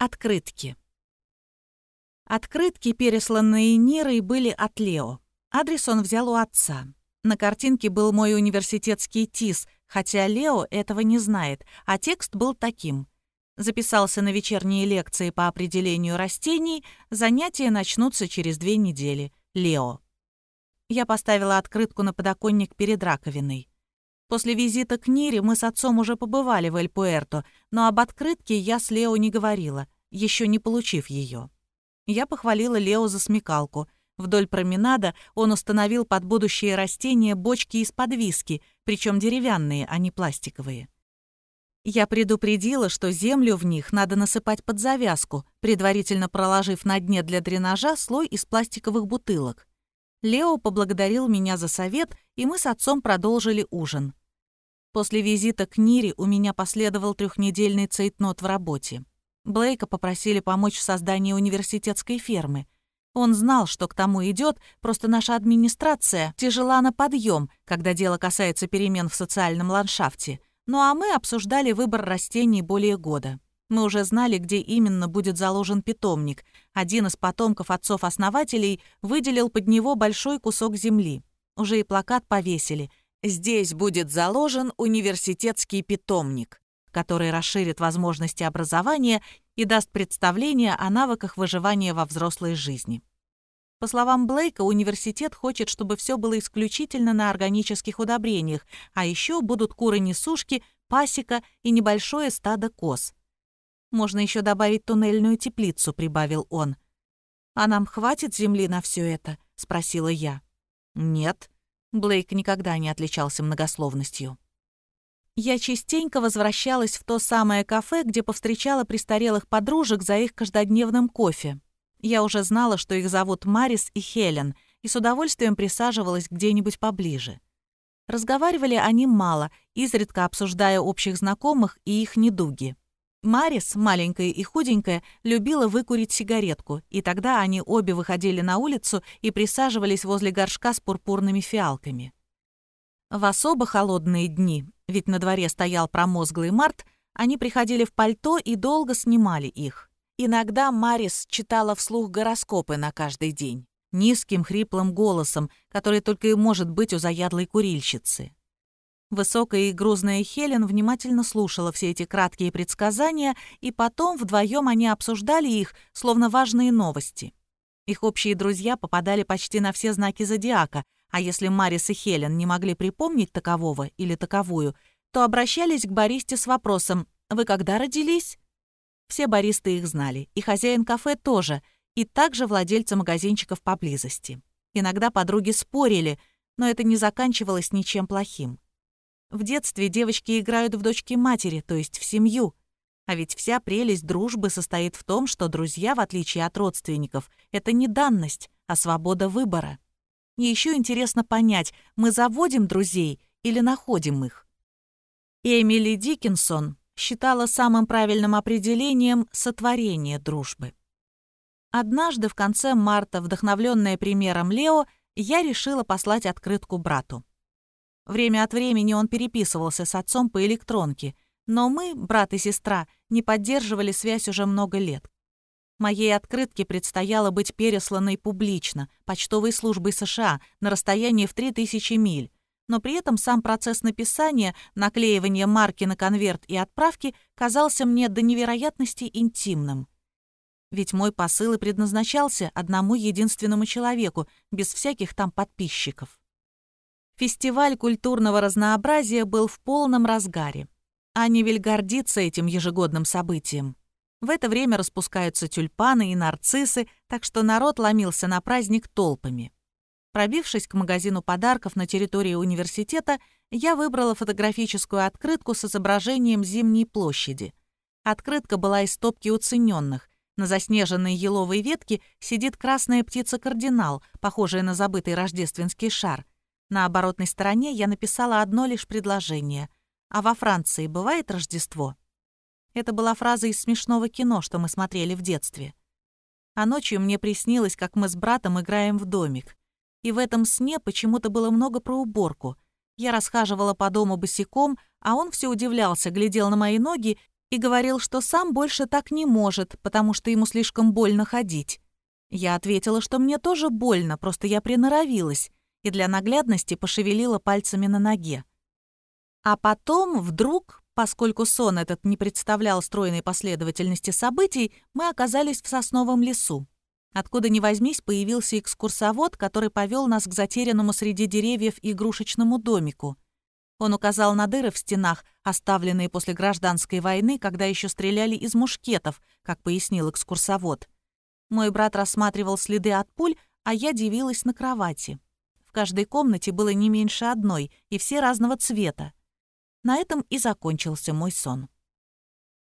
Открытки. Открытки, пересланные Нирой, были от Лео. Адрес он взял у отца. На картинке был мой университетский ТИС, хотя Лео этого не знает, а текст был таким. Записался на вечерние лекции по определению растений, занятия начнутся через две недели. Лео. Я поставила открытку на подоконник перед раковиной. После визита к Нире мы с отцом уже побывали в Эль-Пуэрто, но об открытке я с Лео не говорила, еще не получив ее. Я похвалила Лео за смекалку. Вдоль променада он установил под будущее растения бочки из-под виски, причем деревянные, а не пластиковые. Я предупредила, что землю в них надо насыпать под завязку, предварительно проложив на дне для дренажа слой из пластиковых бутылок. Лео поблагодарил меня за совет, и мы с отцом продолжили ужин. После визита к Нире у меня последовал трехнедельный цейтнот в работе. Блейка попросили помочь в создании университетской фермы. Он знал, что к тому идет, просто наша администрация тяжела на подъем, когда дело касается перемен в социальном ландшафте. Ну а мы обсуждали выбор растений более года. Мы уже знали, где именно будет заложен питомник. Один из потомков отцов-основателей выделил под него большой кусок земли. Уже и плакат повесили — Здесь будет заложен университетский питомник, который расширит возможности образования и даст представление о навыках выживания во взрослой жизни. По словам Блейка, университет хочет, чтобы все было исключительно на органических удобрениях, а еще будут куры-несушки, пасека и небольшое стадо коз. «Можно еще добавить туннельную теплицу», — прибавил он. «А нам хватит земли на все это?» — спросила я. «Нет», Блейк никогда не отличался многословностью. Я частенько возвращалась в то самое кафе, где повстречала престарелых подружек за их каждодневным кофе. Я уже знала, что их зовут Марис и Хелен, и с удовольствием присаживалась где-нибудь поближе. Разговаривали они мало, изредка обсуждая общих знакомых и их недуги. Марис, маленькая и худенькая, любила выкурить сигаретку, и тогда они обе выходили на улицу и присаживались возле горшка с пурпурными фиалками. В особо холодные дни, ведь на дворе стоял промозглый март, они приходили в пальто и долго снимали их. Иногда Марис читала вслух гороскопы на каждый день, низким хриплым голосом, который только и может быть у заядлой курильщицы. Высокая и грузная Хелен внимательно слушала все эти краткие предсказания, и потом вдвоем они обсуждали их, словно важные новости. Их общие друзья попадали почти на все знаки зодиака, а если Марис и Хелен не могли припомнить такового или таковую, то обращались к баристе с вопросом «Вы когда родились?» Все баристы их знали, и хозяин кафе тоже, и также владельцы магазинчиков поблизости. Иногда подруги спорили, но это не заканчивалось ничем плохим. В детстве девочки играют в дочки матери, то есть в семью. А ведь вся прелесть дружбы состоит в том, что друзья, в отличие от родственников, это не данность, а свобода выбора. И еще интересно понять, мы заводим друзей или находим их. Эмили Диккенсон считала самым правильным определением сотворение дружбы. Однажды в конце марта, вдохновленная примером Лео, я решила послать открытку брату. Время от времени он переписывался с отцом по электронке, но мы, брат и сестра, не поддерживали связь уже много лет. Моей открытке предстояло быть пересланной публично, почтовой службой США, на расстоянии в 3000 миль, но при этом сам процесс написания, наклеивания марки на конверт и отправки казался мне до невероятности интимным. Ведь мой посыл и предназначался одному единственному человеку, без всяких там подписчиков. Фестиваль культурного разнообразия был в полном разгаре. Анивель гордится этим ежегодным событием. В это время распускаются тюльпаны и нарциссы, так что народ ломился на праздник толпами. Пробившись к магазину подарков на территории университета, я выбрала фотографическую открытку с изображением Зимней площади. Открытка была из стопки уцененных. На заснеженной еловой ветке сидит красная птица-кардинал, похожая на забытый рождественский шар — на оборотной стороне я написала одно лишь предложение. «А во Франции бывает Рождество?» Это была фраза из смешного кино, что мы смотрели в детстве. А ночью мне приснилось, как мы с братом играем в домик. И в этом сне почему-то было много про уборку. Я расхаживала по дому босиком, а он все удивлялся, глядел на мои ноги и говорил, что сам больше так не может, потому что ему слишком больно ходить. Я ответила, что мне тоже больно, просто я приноровилась, и для наглядности пошевелила пальцами на ноге. А потом, вдруг, поскольку сон этот не представлял стройной последовательности событий, мы оказались в сосновом лесу. Откуда ни возьмись, появился экскурсовод, который повел нас к затерянному среди деревьев игрушечному домику. Он указал на дыры в стенах, оставленные после гражданской войны, когда еще стреляли из мушкетов, как пояснил экскурсовод. Мой брат рассматривал следы от пуль, а я дивилась на кровати. В каждой комнате было не меньше одной, и все разного цвета. На этом и закончился мой сон.